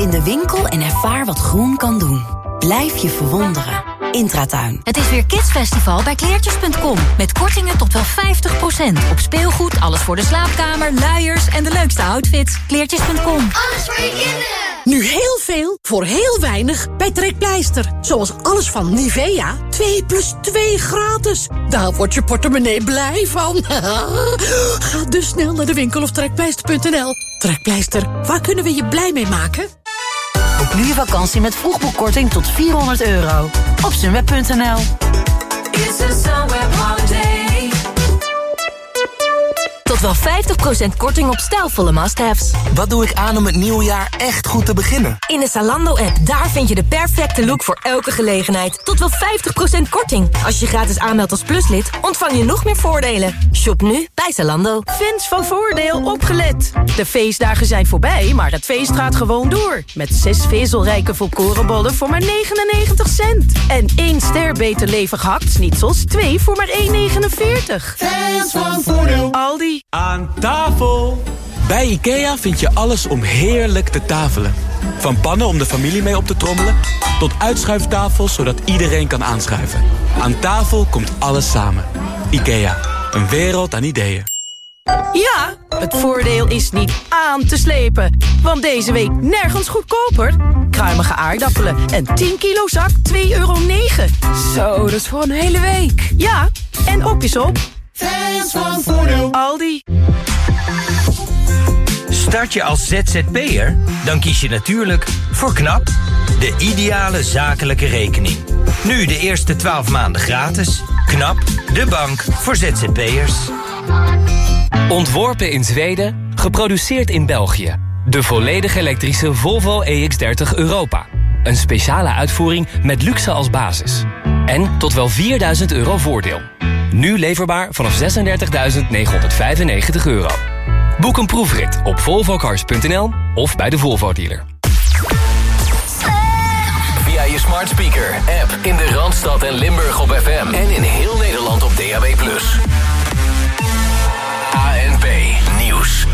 in de winkel en ervaar wat groen kan doen. Blijf je verwonderen. Intratuin. Het is weer Kidsfestival bij kleertjes.com. Met kortingen tot wel 50%. Op speelgoed, alles voor de slaapkamer, luiers en de leukste outfits. Kleertjes.com. Alles voor je kinderen. Nu heel veel voor heel weinig bij Trekpleister. Zoals alles van Nivea. 2 plus 2 gratis. Daar wordt je portemonnee blij van. Ga dus snel naar de winkel of trekpleister.nl. Trekpleister, waar kunnen we je blij mee maken? Nu je vakantie met vroegboekkorting tot 400 euro. Op sunweb.nl Tot wel 50% korting op stijlvolle must-haves. Wat doe ik aan om het nieuwe jaar echt goed te beginnen? In de Zalando-app, daar vind je de perfecte look voor elke gelegenheid. Tot wel 50% korting. Als je gratis aanmeldt als pluslid, ontvang je nog meer voordelen. Shop nu bij Zalando. Fans van Voordeel opgelet. De feestdagen zijn voorbij, maar het feest gaat gewoon door. Met zes vezelrijke volkorenbollen voor maar 99 cent. En één ster beter levig hakt twee voor maar 1,49. Fans van Voordeel. Aldi. Aan tafel! Bij IKEA vind je alles om heerlijk te tafelen. Van pannen om de familie mee op te trommelen... tot uitschuiftafels zodat iedereen kan aanschuiven. Aan tafel komt alles samen. IKEA, een wereld aan ideeën. Ja, het voordeel is niet aan te slepen. Want deze week nergens goedkoper. Kruimige aardappelen en 10 kilo zak 2,9 euro. Zo, dat is voor een hele week. Ja, en op is op. Fans van Voordeel. Aldi. Start je als ZZP'er? Dan kies je natuurlijk voor KNAP, de ideale zakelijke rekening. Nu de eerste 12 maanden gratis. KNAP, de bank voor ZZP'ers. Ontworpen in Zweden, geproduceerd in België. De volledig elektrische Volvo EX30 Europa. Een speciale uitvoering met luxe als basis. En tot wel 4000 euro voordeel. Nu leverbaar vanaf 36.995 euro. Boek een proefrit op volvocars.nl of bij de Volvo dealer. Via je smart speaker, app in de Randstad en Limburg op FM. En in heel Nederland op DAB+. ANP Nieuws.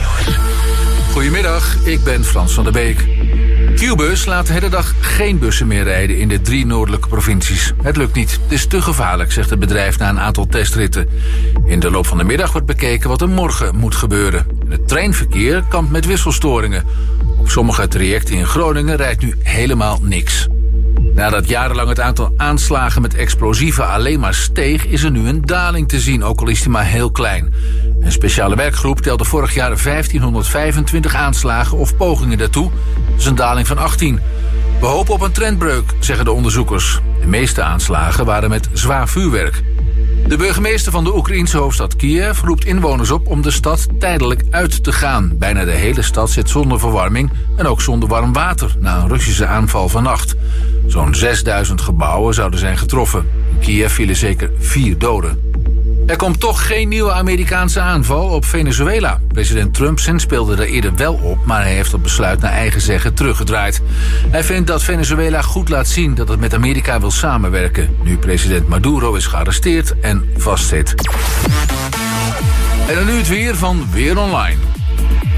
Goedemiddag, ik ben Frans van der Beek. Qbus laat de hele dag geen bussen meer rijden in de drie noordelijke provincies. Het lukt niet. Het is te gevaarlijk, zegt het bedrijf na een aantal testritten. In de loop van de middag wordt bekeken wat er morgen moet gebeuren. Het treinverkeer kampt met wisselstoringen. Op sommige trajecten in Groningen rijdt nu helemaal niks. Nadat jarenlang het aantal aanslagen met explosieven alleen maar steeg... is er nu een daling te zien, ook al is die maar heel klein. Een speciale werkgroep telde vorig jaar 1525 aanslagen of pogingen daartoe. Dat is een daling van 18. We hopen op een trendbreuk, zeggen de onderzoekers. De meeste aanslagen waren met zwaar vuurwerk. De burgemeester van de Oekraïense hoofdstad Kiev roept inwoners op om de stad tijdelijk uit te gaan. Bijna de hele stad zit zonder verwarming en ook zonder warm water na een Russische aanval vannacht. Zo'n 6000 gebouwen zouden zijn getroffen. In Kiev vielen zeker vier doden. Er komt toch geen nieuwe Amerikaanse aanval op Venezuela. President Trump speelde er eerder wel op, maar hij heeft dat besluit naar eigen zeggen teruggedraaid. Hij vindt dat Venezuela goed laat zien dat het met Amerika wil samenwerken, nu president Maduro is gearresteerd en vastzit. En dan nu het weer van Weer Online.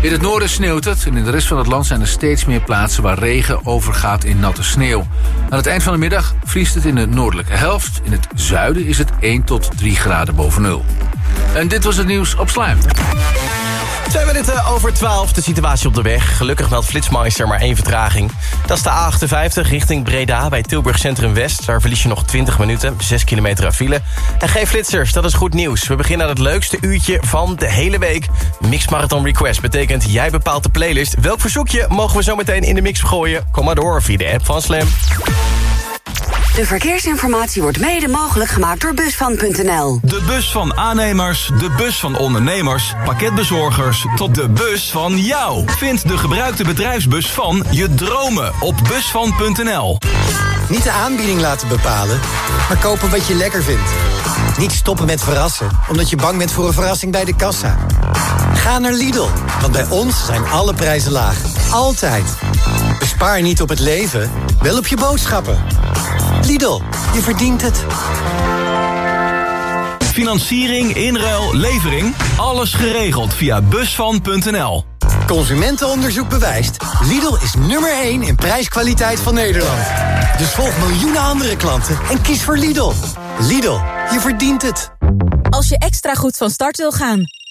In het noorden sneeuwt het en in de rest van het land zijn er steeds meer plaatsen waar regen overgaat in natte sneeuw. Aan het eind van de middag vriest het in de noordelijke helft. In het zuiden is het 1 tot 3 graden boven nul. En dit was het nieuws op Slijm. Twee minuten over 12, de situatie op de weg. Gelukkig meldt Flitsmeister maar één vertraging. Dat is de A58 richting Breda bij Tilburg Centrum West. Daar verlies je nog 20 minuten, 6 kilometer aan file. En geen flitsers, dat is goed nieuws. We beginnen aan het leukste uurtje van de hele week. Mix Marathon Request betekent jij bepaalt de playlist. Welk verzoekje mogen we zo meteen in de mix gooien? Kom maar door via de app van Slam. De verkeersinformatie wordt mede mogelijk gemaakt door Busvan.nl. De bus van aannemers, de bus van ondernemers, pakketbezorgers... tot de bus van jou. Vind de gebruikte bedrijfsbus van je dromen op busvan.nl. Niet de aanbieding laten bepalen, maar kopen wat je lekker vindt. Niet stoppen met verrassen, omdat je bang bent voor een verrassing bij de kassa. Ga naar Lidl, want bij ons zijn alle prijzen laag. Altijd. Bespaar niet op het leven, wel op je boodschappen. Lidl, je verdient het. Financiering, inruil, levering. Alles geregeld via busvan.nl. Consumentenonderzoek bewijst. Lidl is nummer 1 in prijskwaliteit van Nederland. Dus volg miljoenen andere klanten en kies voor Lidl. Lidl, je verdient het. Als je extra goed van start wil gaan,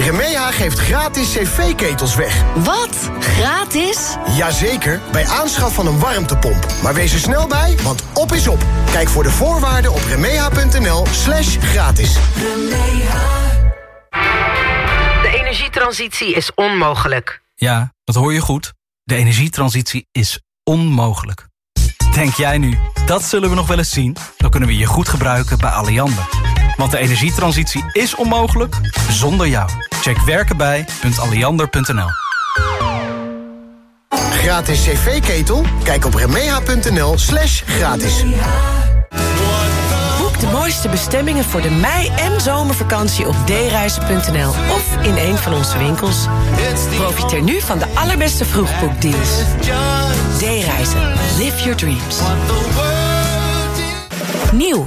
Remeha geeft gratis cv-ketels weg. Wat? Gratis? Jazeker, bij aanschaf van een warmtepomp. Maar wees er snel bij, want op is op. Kijk voor de voorwaarden op remeha.nl slash gratis. De energietransitie is onmogelijk. Ja, dat hoor je goed. De energietransitie is onmogelijk. Denk jij nu, dat zullen we nog wel eens zien? Dan kunnen we je goed gebruiken bij Alliander. Want de energietransitie is onmogelijk zonder jou. Check werkenbij.alliander.nl Gratis cv-ketel? Kijk op remeha.nl slash gratis. Boek de mooiste bestemmingen voor de mei- en zomervakantie op dereizen.nl of in een van onze winkels. Profiteer nu van de allerbeste vroegboekdeals. D-reizen. Live your dreams. Nieuw.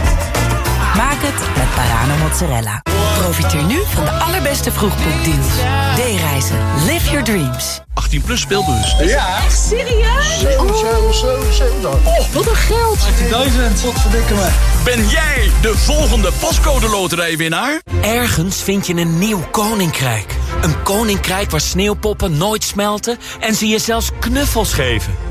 Maak het met Parano mozzarella. Profiteer nu van de allerbeste vroegboekdeals. D-reizen. Live your dreams. 18 plus speelbus. Ja. Echt serieus? 7, 7, 7, 7. Oh, wat een geld. 18.000. Wat verdikken me. Ben jij de volgende pascode loterijwinnaar? Ergens vind je een nieuw koninkrijk. Een koninkrijk waar sneeuwpoppen nooit smelten en ze je zelfs knuffels geven.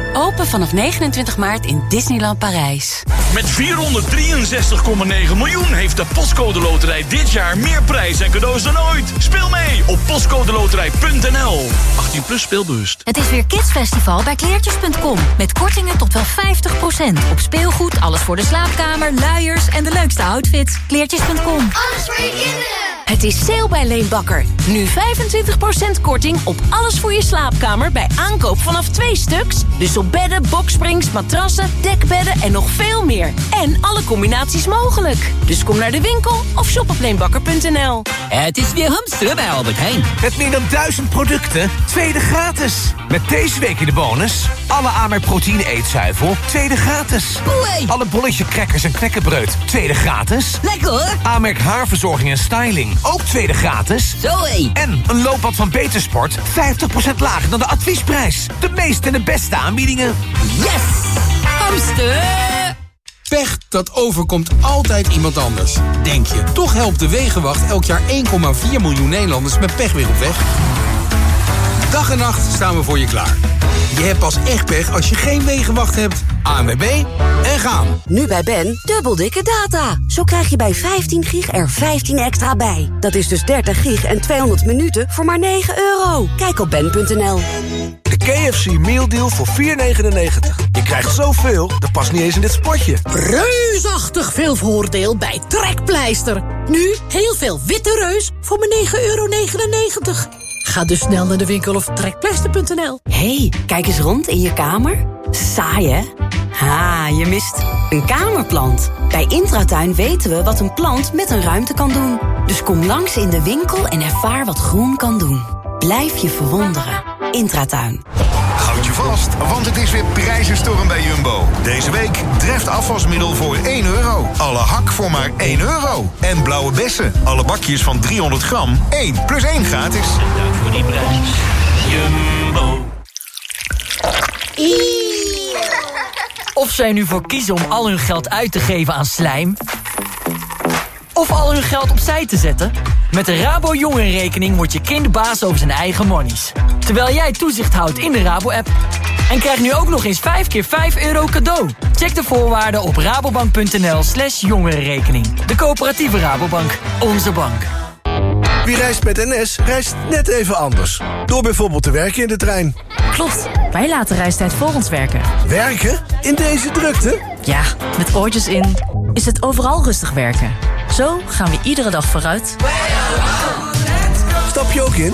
Open vanaf 29 maart in Disneyland Parijs. Met 463,9 miljoen heeft de Postcode Loterij dit jaar meer prijs en cadeaus dan ooit. Speel mee op postcodeloterij.nl. 18 plus speelbewust. Het is weer Kidsfestival bij kleertjes.com. Met kortingen tot wel 50%. Op speelgoed, alles voor de slaapkamer, luiers en de leukste outfits. Kleertjes.com. Alles voor je kinderen. Het is sale bij Leenbakker. Nu 25% korting op alles voor je slaapkamer bij aankoop vanaf twee stuks. Dus op bedden, boksprings, matrassen, dekbedden en nog veel meer. En alle combinaties mogelijk. Dus kom naar de winkel of shop op leenbakker.nl. Het is weer hamsteren bij Albert Heijn. Met meer dan duizend producten, tweede gratis. Met deze week in de bonus... alle Amerk proteïne eetzuivel, tweede gratis. Alle bolletje crackers en knekkenbreud, tweede gratis. Lekker hoor. Amerk haarverzorging en styling, ook tweede gratis. Zoé. En een looppad van Betersport, 50% lager dan de adviesprijs. De meeste en de beste aanbiedingen. Yes! Hamster! Pech, dat overkomt altijd iemand anders. Denk je, toch helpt de Wegenwacht elk jaar 1,4 miljoen Nederlanders met pech weer op weg? Dag en nacht staan we voor je klaar. Je hebt pas echt pech als je geen Wegenwacht hebt. ANWB en gaan. Nu bij Ben, dubbel dikke data. Zo krijg je bij 15 gig er 15 extra bij. Dat is dus 30 gig en 200 minuten voor maar 9 euro. Kijk op ben.nl. De KFC Meal Deal voor 4,99. Je krijgt zoveel, dat past niet eens in dit spotje. Reusachtig veel voordeel bij Trekpleister. Nu heel veel witte reus voor maar 9,99 euro. Ga dus snel naar de winkel of trekpleister.nl. hey, kijk eens rond in je kamer. Saai, hè? Ha, je mist een kamerplant. Bij Intratuin weten we wat een plant met een ruimte kan doen. Dus kom langs in de winkel en ervaar wat groen kan doen. Blijf je verwonderen. Intratuin. Vast, want het is weer prijzenstorm bij Jumbo. Deze week treft afwasmiddel voor 1 euro. Alle hak voor maar 1 euro. En blauwe bessen, alle bakjes van 300 gram, 1 plus 1 gratis. Dank voor die prijs. Jumbo. Of zij nu voor kiezen om al hun geld uit te geven aan slijm... of al hun geld opzij te zetten... met de Rabo Jongerenrekening wordt je kind baas over zijn eigen monies. Terwijl jij toezicht houdt in de Rabo-app. En krijg nu ook nog eens 5 keer 5 euro cadeau. Check de voorwaarden op rabobank.nl slash jongerenrekening. De coöperatieve Rabobank. Onze bank. Wie reist met NS, reist net even anders. Door bijvoorbeeld te werken in de trein. Klopt, wij laten reistijd voor ons werken. Werken? In deze drukte? Ja, met oortjes in is het overal rustig werken. Zo gaan we iedere dag vooruit. Stap je ook in?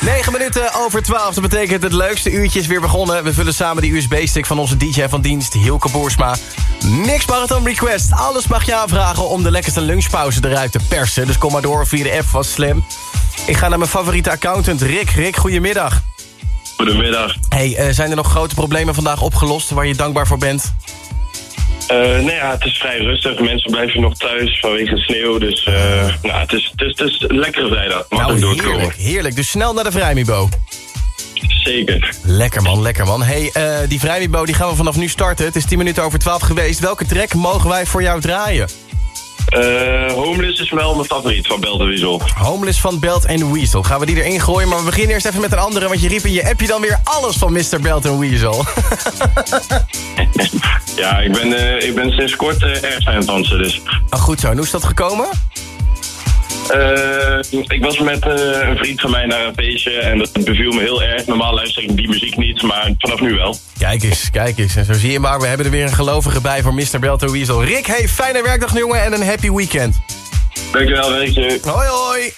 9 minuten over 12. Dat betekent het leukste uurtje is weer begonnen. We vullen samen die USB-stick van onze DJ van dienst, Hilke Boersma. Niks Marathon Request. Alles mag je aanvragen om de lekkerste lunchpauze eruit te persen. Dus kom maar door via de app van Slam. Ik ga naar mijn favoriete accountant, Rick. Rick, goedemiddag. Goedemiddag. Hey, eh, zijn er nog grote problemen vandaag opgelost waar je dankbaar voor bent? Eh, nou ja, het is vrij rustig. Mensen blijven nog thuis vanwege sneeuw. Dus eh, nou, het, is, het, is, het is een lekkere vrijdag. Mag Nou, doorkomen. heerlijk, heerlijk. Dus snel naar de Vrijmibo. Zeker. Lekker man, lekker man. Hey, eh, die Vrijmibo die gaan we vanaf nu starten. Het is 10 minuten over 12 geweest. Welke track mogen wij voor jou draaien? Eh, Homeless is wel mijn favoriet van Belt Weasel. Homeless van Belt and Weasel. Gaan we die erin gooien, maar we beginnen eerst even met een andere... want je riep in je appje dan weer alles van Mr. Belt and Weasel. Ja, ik ben, eh, ik ben sinds kort eh, erg fan van ze. Dus. Ah, goed zo. En hoe is dat gekomen? Eh, ik was met eh, een vriend van mij naar een feestje en dat beviel me heel erg. Normaal luister ik die muziek niet, maar vanaf nu wel. Kijk eens, kijk eens. En zo zie je maar, we hebben er weer een gelovige bij voor Mr. Belt and Weasel. Rick, hey, fijne werkdag jongen en een happy weekend. Dankjewel, werkje. Hoi, hoi.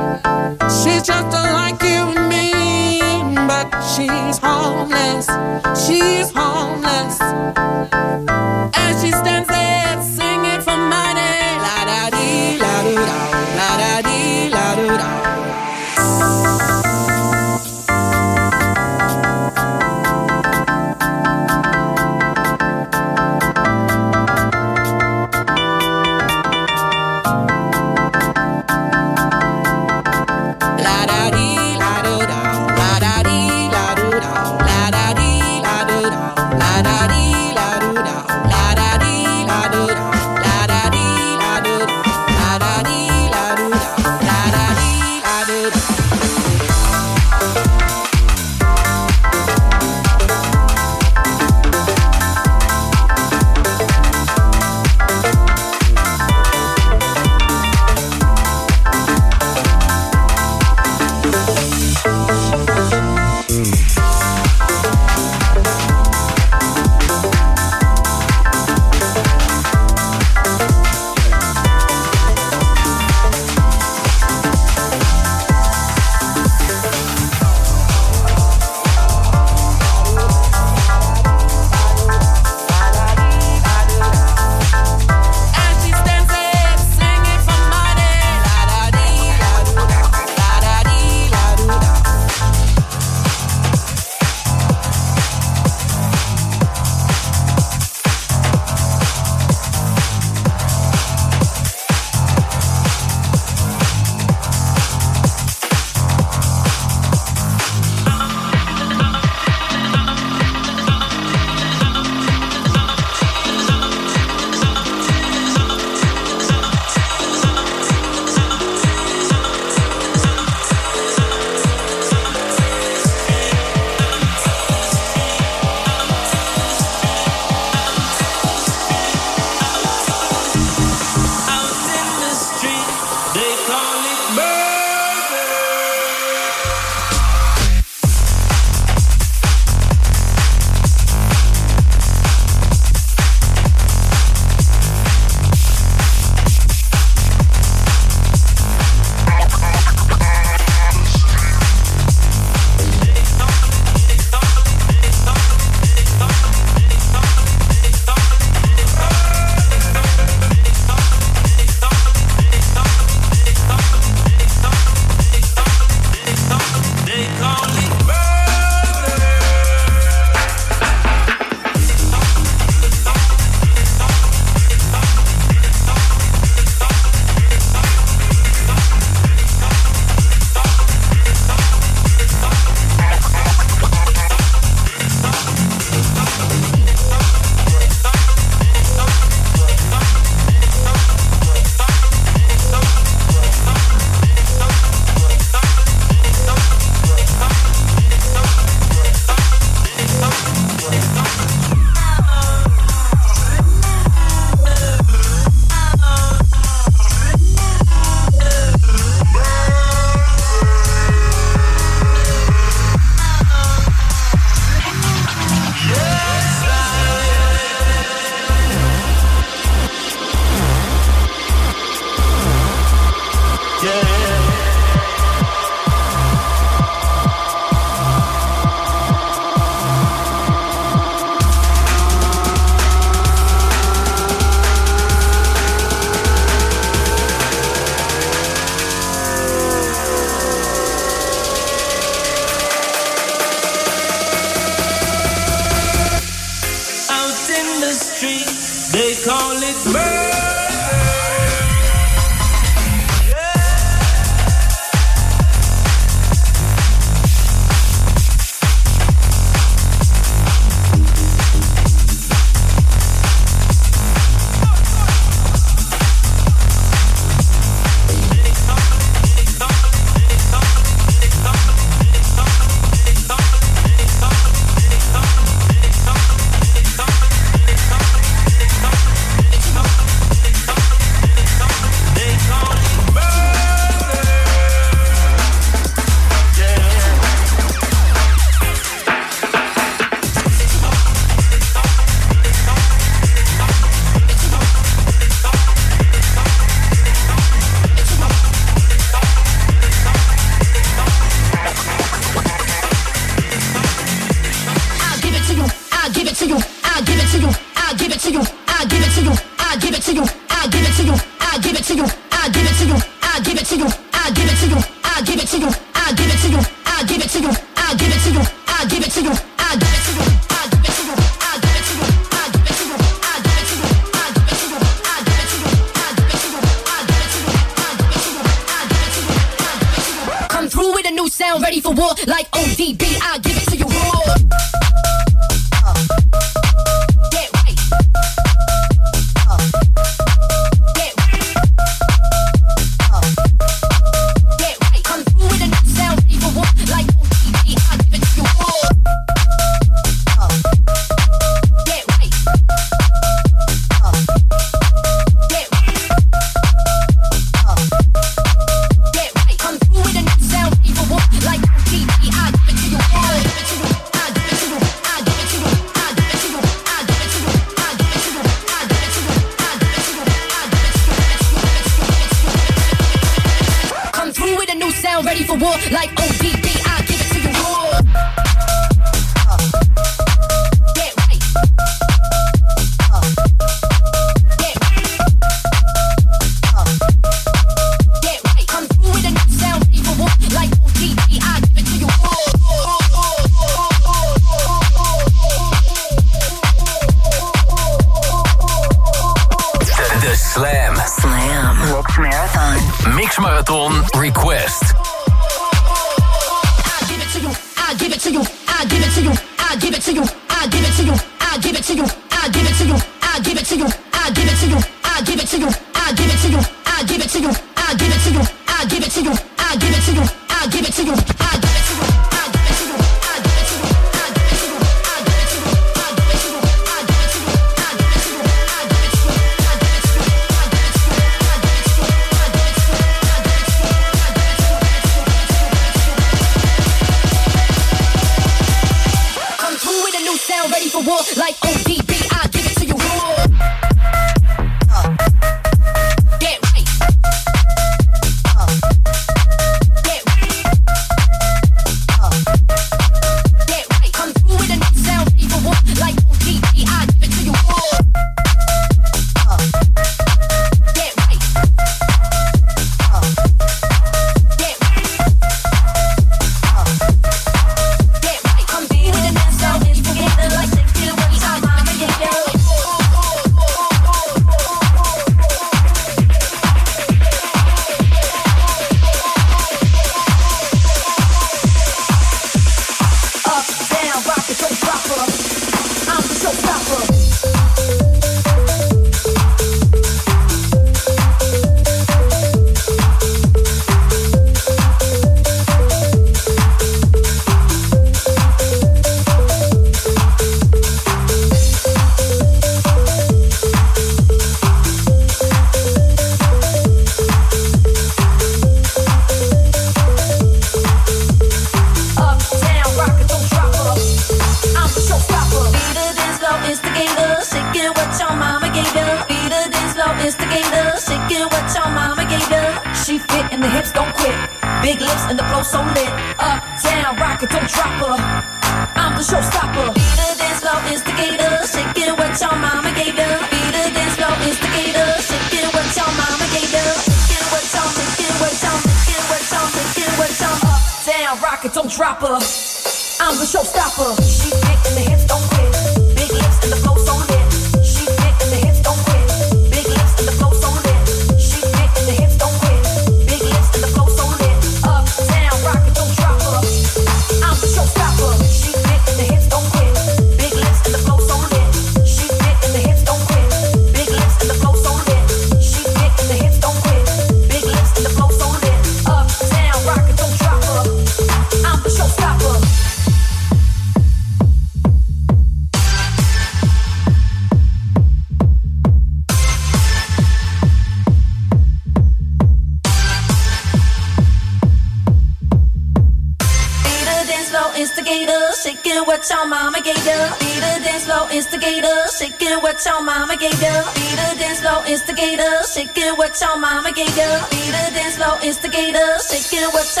what's up.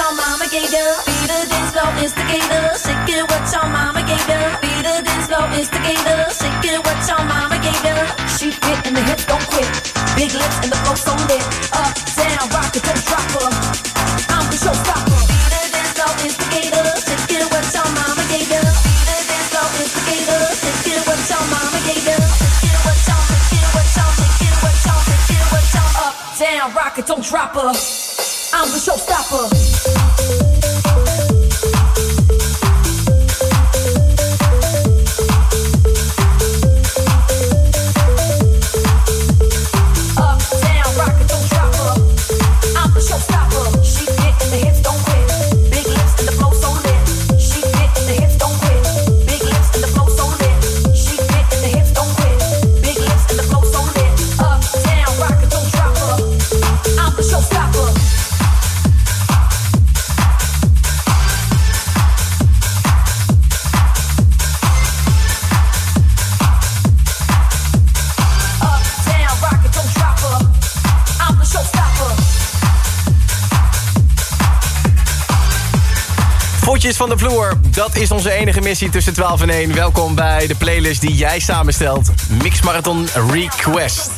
Van de vloer, dat is onze enige missie tussen 12 en 1. Welkom bij de playlist die jij samenstelt. Mix Marathon Request.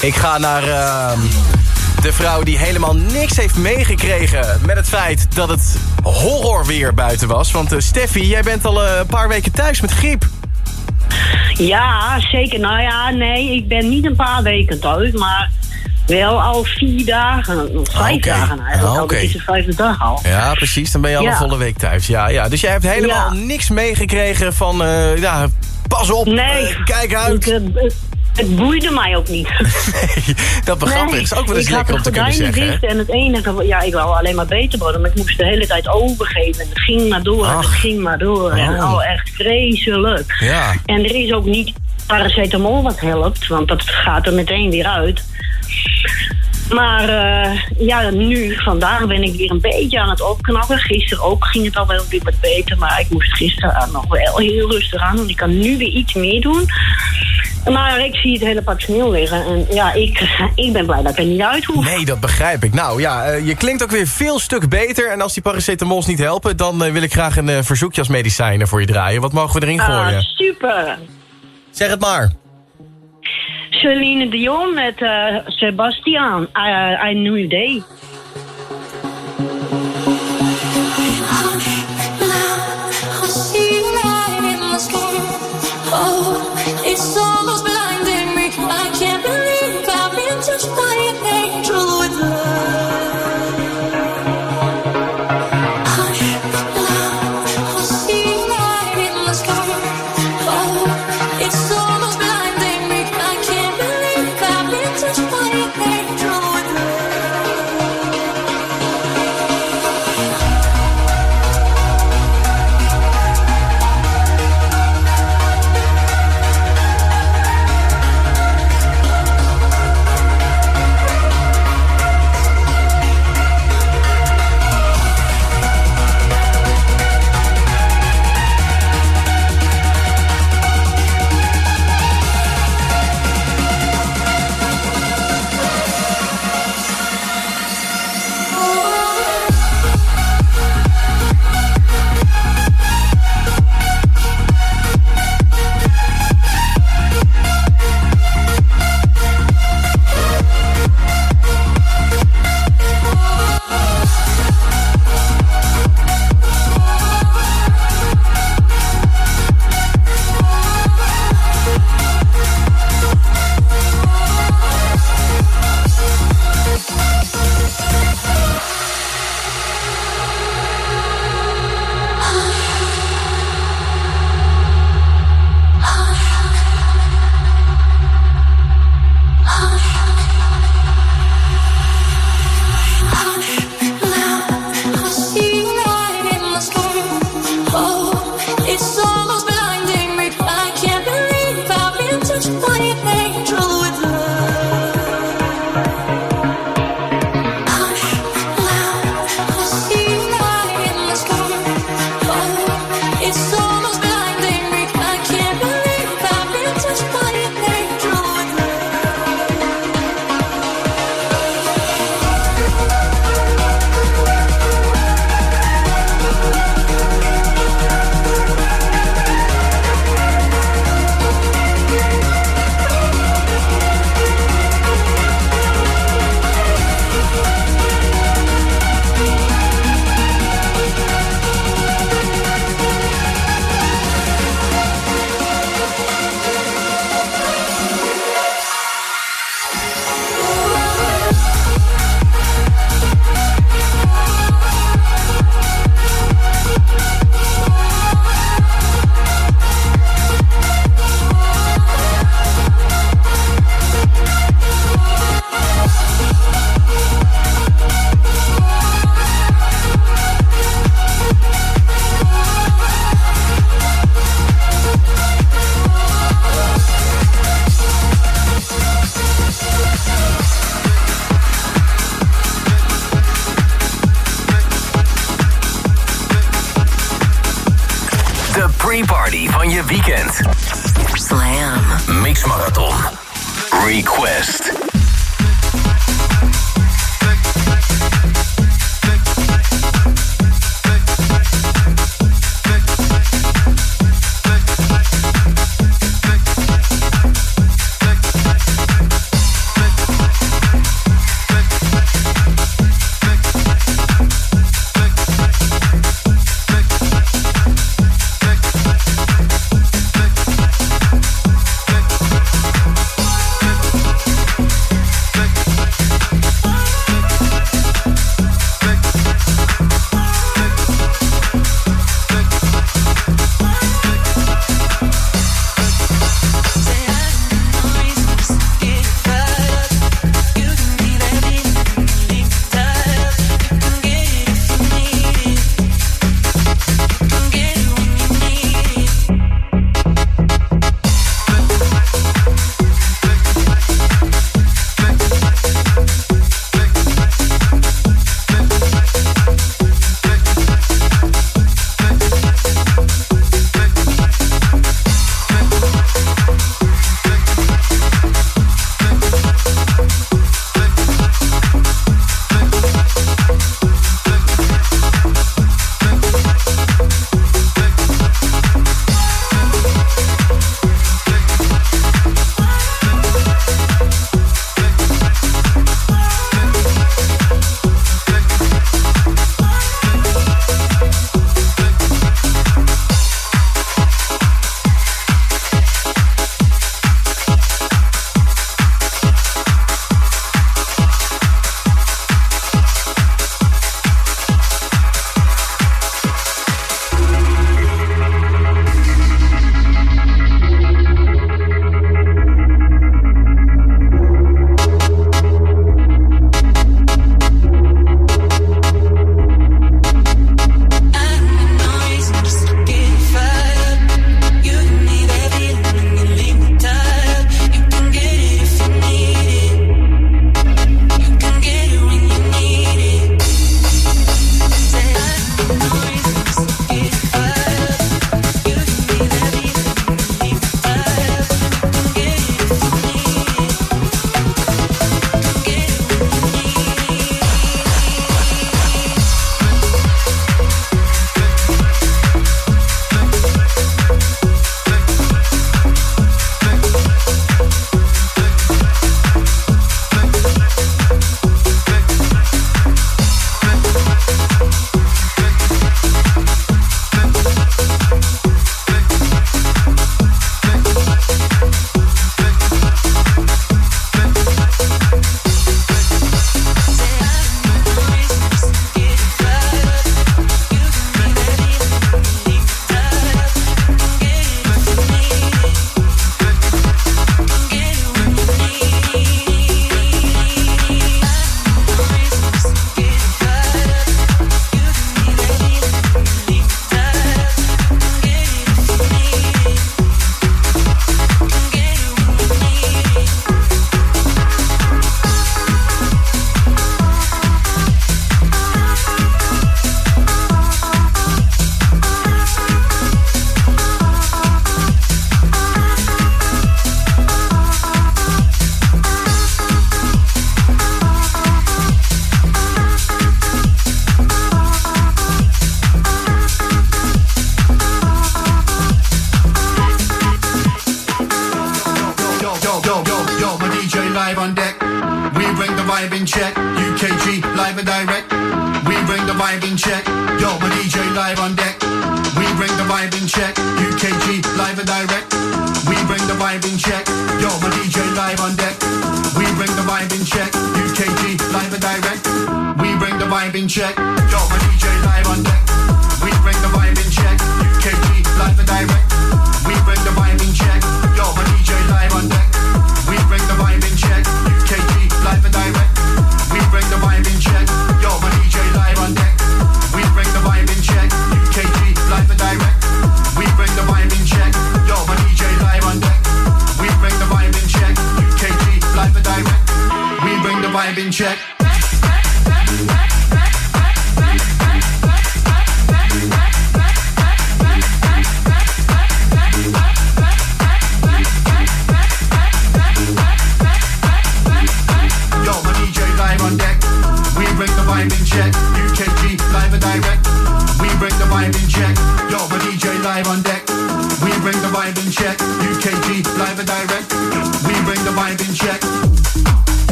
Ik ga naar ehm, de vrouw die helemaal niks heeft meegekregen... met het feit dat het horrorweer buiten was. Want eh, Steffi, jij bent al eh, een paar weken thuis met griep. Ja, zeker. Nou ja, nee, ik ben niet een paar weken thuis, maar wel al vier dagen, vijf dagen eigenlijk. Ah, al. is de vijfde dag al. Ja, precies. Dan ben je al Ja. een volle week thuis. Ja, ja. Dus jij hebt helemaal niks meegekregen van... eh, ja, pas op, Nee. eh, kijk uit. Het, het, het boeide mij ook niet. Dat begrijp ik. is ook wel eens lekker om te kunnen zeggen. dicht en het enige, ja, ik wou alleen maar beter worden, maar ik moest de hele tijd overgeven. En het ging maar door en het ging maar door. En Oh. oh, echt vreselijk. Ja. En er is ook niet paracetamol wat helpt, want dat gaat er meteen weer uit. Maar eh, ja, nu, vandaag ben ik weer een beetje aan het opknappen. Gisteren ook ging het al wel weer wat beter. Maar ik moest gisteren nog wel heel rustig aan doen. Ik kan nu weer iets meer doen. Maar ik zie het hele pak sneeuw liggen. En ja, ik, ik ben blij dat ik er niet uit hoef. Nee, dat begrijp ik. Nou ja, eh, je klinkt ook weer veel stuk beter. En als die paracetamols niet helpen... dan eh, wil ik graag een verzoekje als medicijnen voor je draaien. Wat mogen we erin Ah, gooien? super. Zeg het maar. Celine Dion met eh Sebastian. I, I Knew Day. It's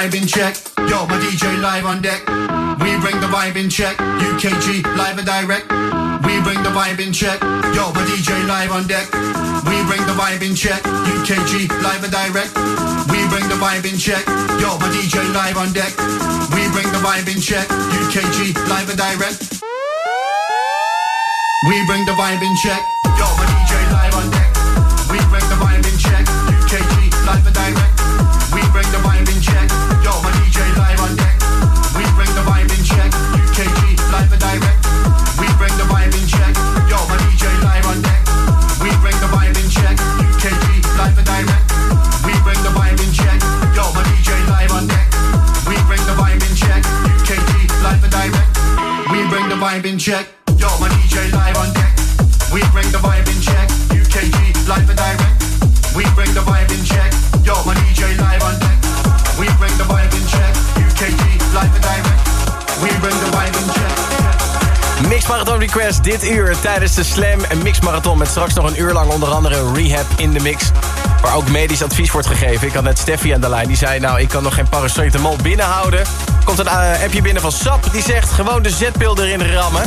vibe in check. Yo, my DJ live on deck. We bring the vibe in check. UKG live and direct. We bring the vibe in check. Yo, my DJ live on deck. We bring the vibe in check. UKG live and direct. We bring the vibe in check. Yo, my DJ live on deck. We bring the vibe in check. UKG live and direct. We bring the vibe in check. Yo, my DJ live on deck. We bring the vibe in check. UKG live and direct. Vibe in check. Yo, my DJ live on deck. We bring the vibe in check. UKG live and direct. We bring the vibe in check. Yo, my DJ live on deck. We bring the vibe in check. UKG live and direct. We bring the vibe in check. Mix Marathon Request dit uur tijdens de Slam en Mix Marathon... met straks nog een uur lang onder andere Rehab in de mix... waar ook medisch advies wordt gegeven. Ik had net Steffi aan de lijn, die zei... nou, ik kan nog geen paracetamol binnenhouden. Komt een eh, appje binnen van Sap, die zegt... gewoon de zetpil erin rammen.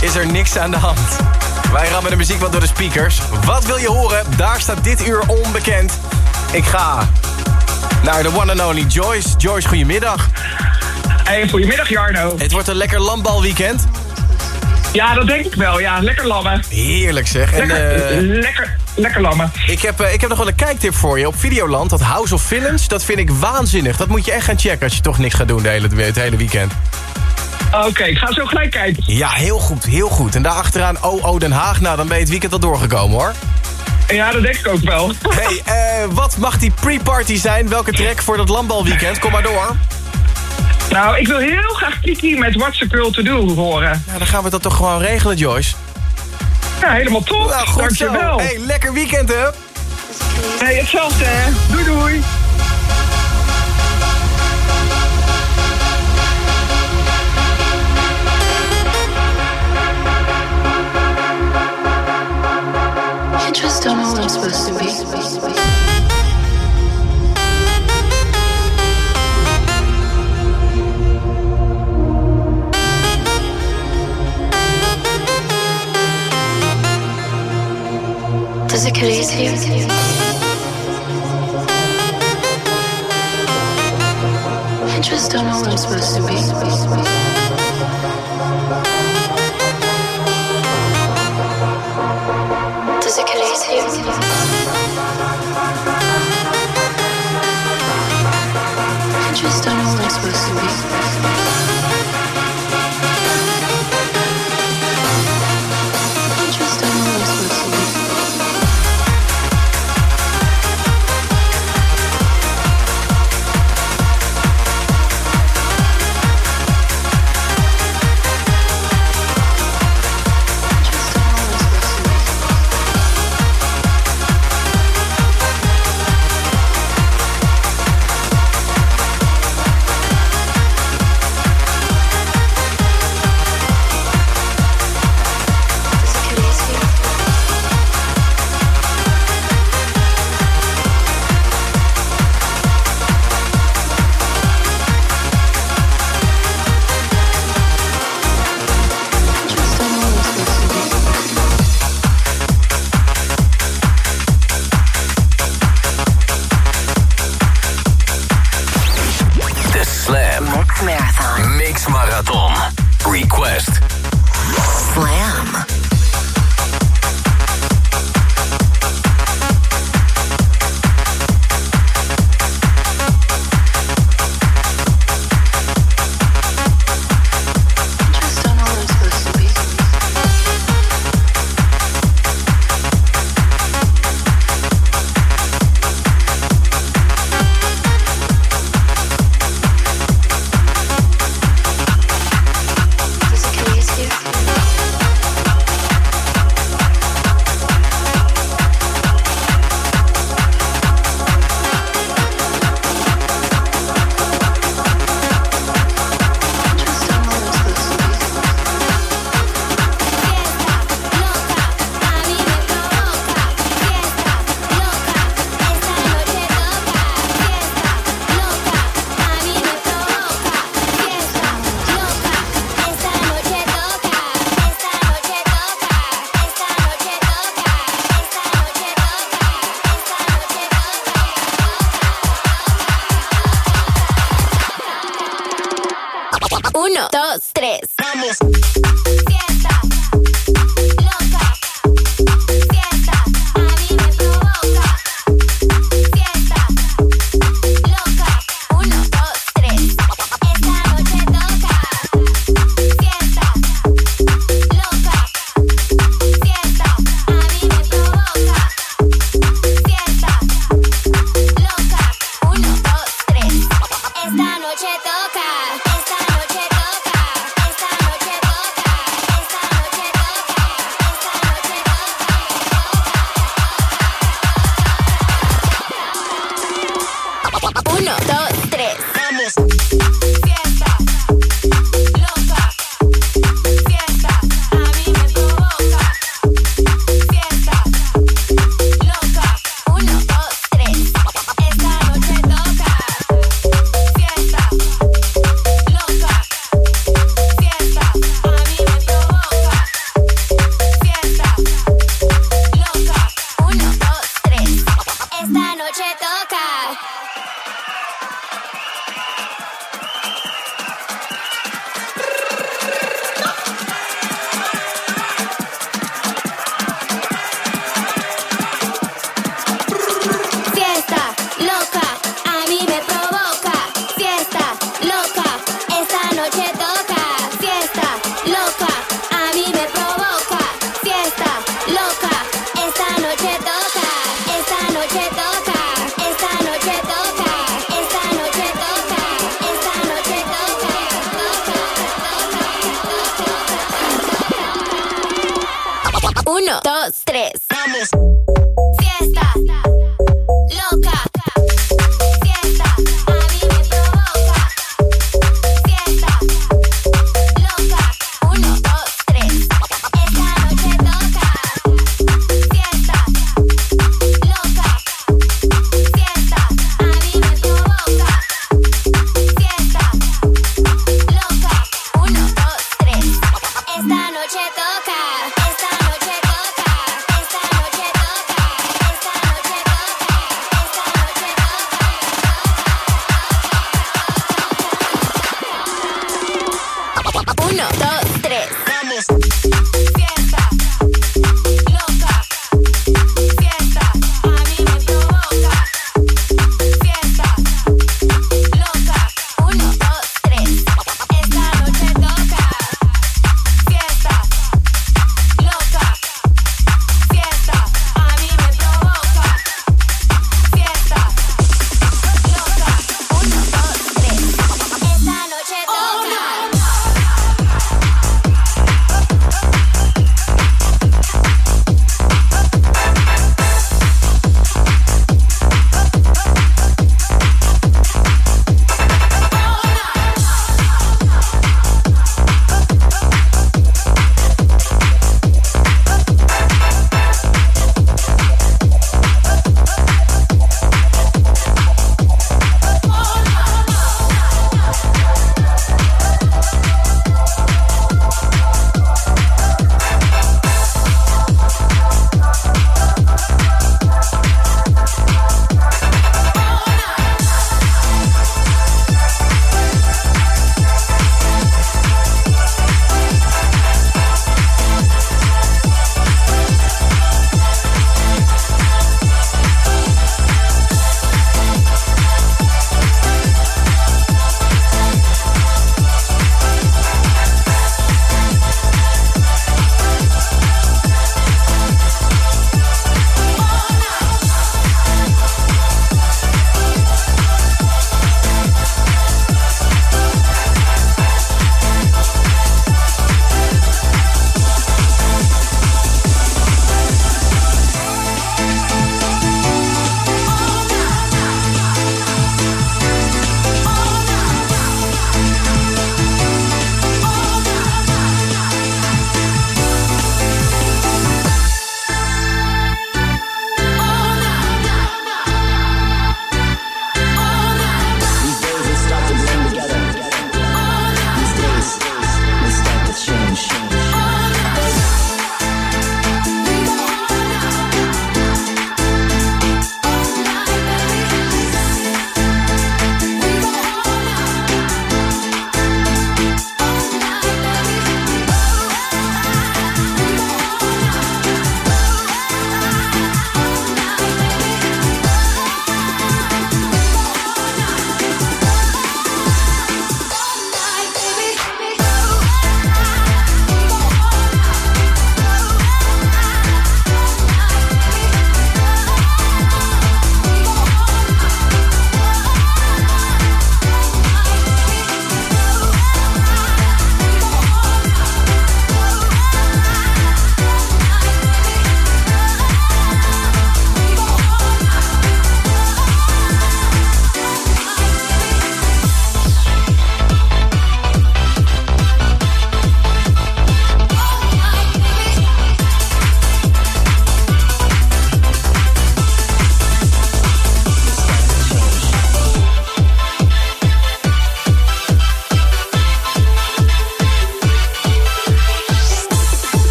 Is er niks aan de hand. Wij rammen de muziek wat door de speakers. Wat wil je horen? Daar staat dit uur onbekend. Ik ga naar de one and only Joyce. Joyce, goedemiddag. Hey, goedemiddag Jarno. Het wordt een lekker landbalweekend. Ja, dat denk ik wel. Ja, lekker lammen. Heerlijk zeg. En, Lekker, eh, lekker, lekker lammen. Ik heb, eh, ik heb nog wel een kijktip voor je. Op Videoland, dat House of Villains, dat vind ik waanzinnig. Dat moet je echt gaan checken als je toch niks gaat doen de hele, het hele weekend. Oké, ik ga zo gelijk kijken. Ja, heel goed, heel goed. En daarachteraan OO Den Haag, nou dan ben je het weekend al doorgekomen hoor. Ja, dat denk ik ook wel. hey, eh, wat mag die pre-party zijn? Welke track voor dat landbalweekend? Kom maar door. Nou, ik wil heel graag Kiki met What's a Girl to Do horen. Nou, dan gaan we dat toch gewoon regelen, Joyce. Ja, helemaal top. Nou, goed Dankjewel. zo. Hey, lekker weekend, hè? Hey, hetzelfde, hè. Doei, doei. Just don't know what I'm supposed to be. Does it get easier? I just don't know what I'm supposed to be. music Elysium.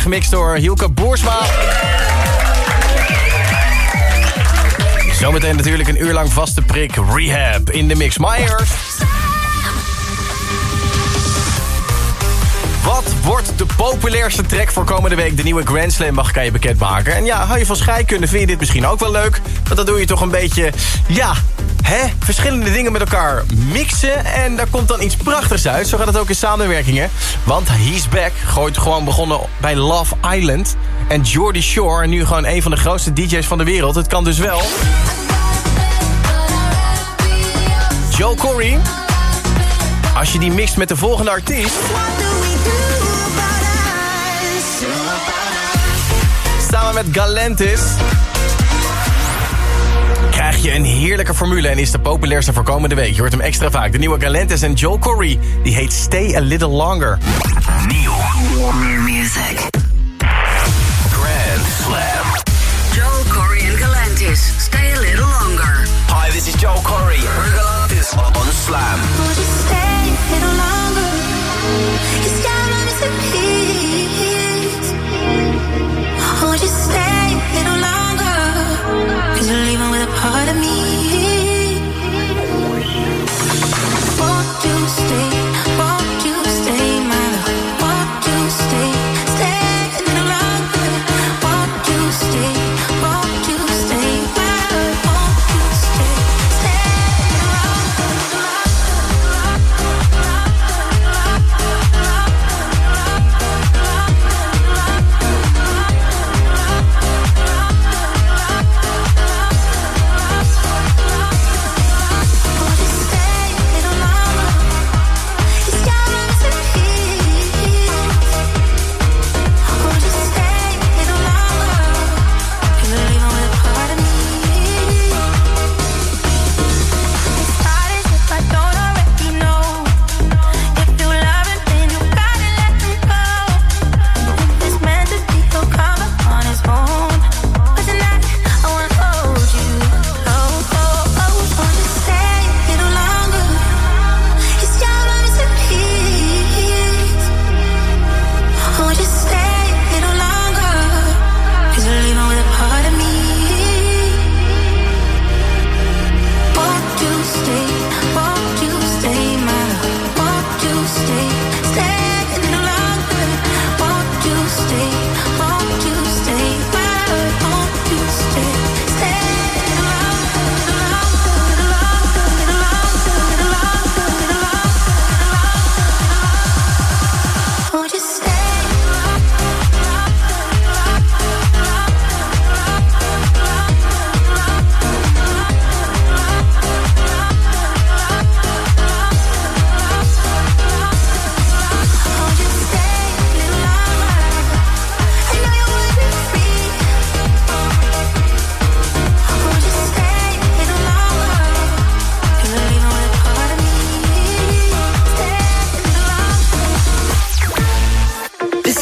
Gemixt door Hielke Boersma. Zometeen natuurlijk een uur lang vaste prik Rehab in de mix. Myers. Wat wordt de populairste track voor komende week? De nieuwe Grand Slam mag ik aan je bekendmaken. En ja, hou je van scheikunde, vind je dit misschien ook wel leuk? Want dan doe je toch een beetje, ja, hè, verschillende dingen met elkaar mixen. En daar komt dan iets prachtigs uit. Zo gaat het ook in samenwerkingen. Want He's Back gooit gewoon begonnen bij Love Island. En Jordy Shore, nu gewoon een van de grootste DJ's van de wereld. Het kan dus wel. Joe Corey. Als je die mixt met de volgende artiest... Samen met Galantis krijg je een heerlijke formule en is de populairste voor komende week. Je hoort hem extra vaak. De nieuwe Galantis en Joel Corey. Die heet Stay a Little Longer. Nieuw. More music. Grand Slam. Joel Corey and Galantis. Stay a little longer. Hi, this is Joel Corey. We're Galantis on Slam.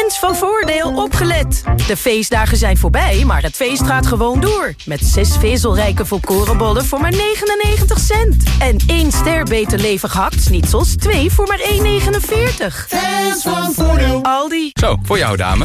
Fans van Voordeel opgelet. De feestdagen zijn voorbij, maar het feest gaat gewoon door. Met zes vezelrijke volkorenbollen voor maar 99 cent. En één ster beter levig hakt 2 voor maar 1,49. Fans van Voordeel. Aldi. Zo, voor jou dame.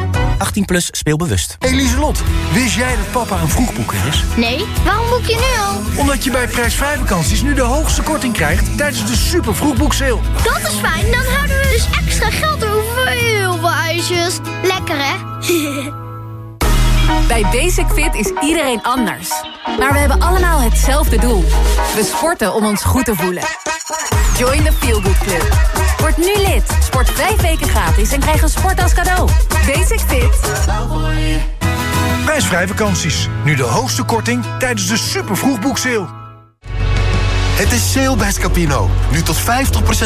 18 plus speelbewust. Eliselot, wist jij dat papa een vroegboeker is? Nee, waarom boek je nu al? Omdat je bij prijsvrij vakanties nu de hoogste korting krijgt tijdens de super vroegboekseil. Dat is fijn, dan houden we dus extra geld over voor heel veel ijsjes. Lekker hè? Bij Basic Fit is iedereen anders. Maar we hebben allemaal hetzelfde doel. We sporten om ons goed te voelen. Join the Feel Good Club. Word nu lid. Sport vijf weken gratis en krijg een sport als cadeau. Basic Fit. Prijsvrij vakanties. Nu de hoogste korting tijdens de super vroegboekseil. Het is sale bij Scapino. Nu tot 50%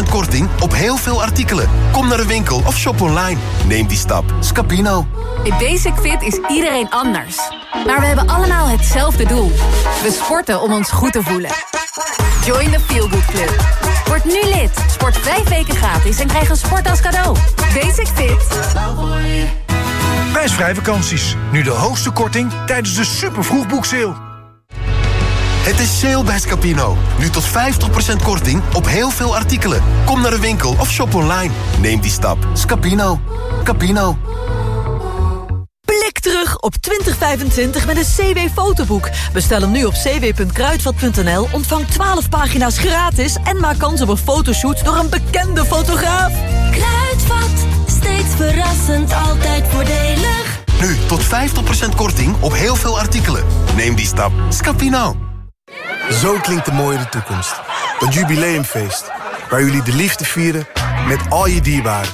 korting op heel veel artikelen. Kom naar de winkel of shop online. Neem die stap. Scapino. In Basic Fit is iedereen anders. Maar we hebben allemaal hetzelfde doel. We sporten om ons goed te voelen. Join the Feel Good Club. Word nu lid. Sport vijf weken gratis en krijg een sport als cadeau. Basic Fit. Prijsvrij vakanties. Nu de hoogste korting tijdens de super vroegboekseil. Het is sale bij Scapino. Nu tot 50% korting op heel veel artikelen. Kom naar de winkel of shop online. Neem die stap. Scapino. Capino. Blik terug op 2025 met een CW-fotoboek. Bestel hem nu op cw.kruidvat.nl, ontvang 12 pagina's gratis... en maak kans op een fotoshoot door een bekende fotograaf. Kruidvat, steeds verrassend, altijd voordelig. Nu tot 50% korting op heel veel artikelen. Neem die stap. Scapino. Zo klinkt de mooie toekomst. Dat jubileumfeest. Waar jullie de liefde vieren met al je dierbaren.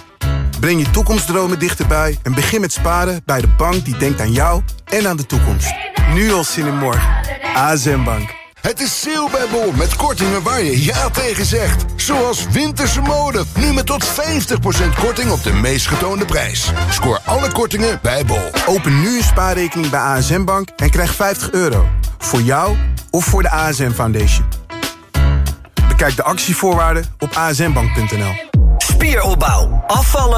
Breng je toekomstdromen dichterbij en begin met sparen bij de bank die denkt aan jou en aan de toekomst. Nu al zin in morgen. ASM Bank. Het is sale bij Bol met kortingen waar je ja tegen zegt. Zoals winterse mode. Nu met tot 50% korting op de meest getoonde prijs. Scoor alle kortingen bij Bol. Open nu een spaarrekening bij ASM Bank en krijg 50 euro. Voor jou of voor de ASM Foundation. Bekijk de actievoorwaarden op asmbank.nl. Spieropbouw, afvallen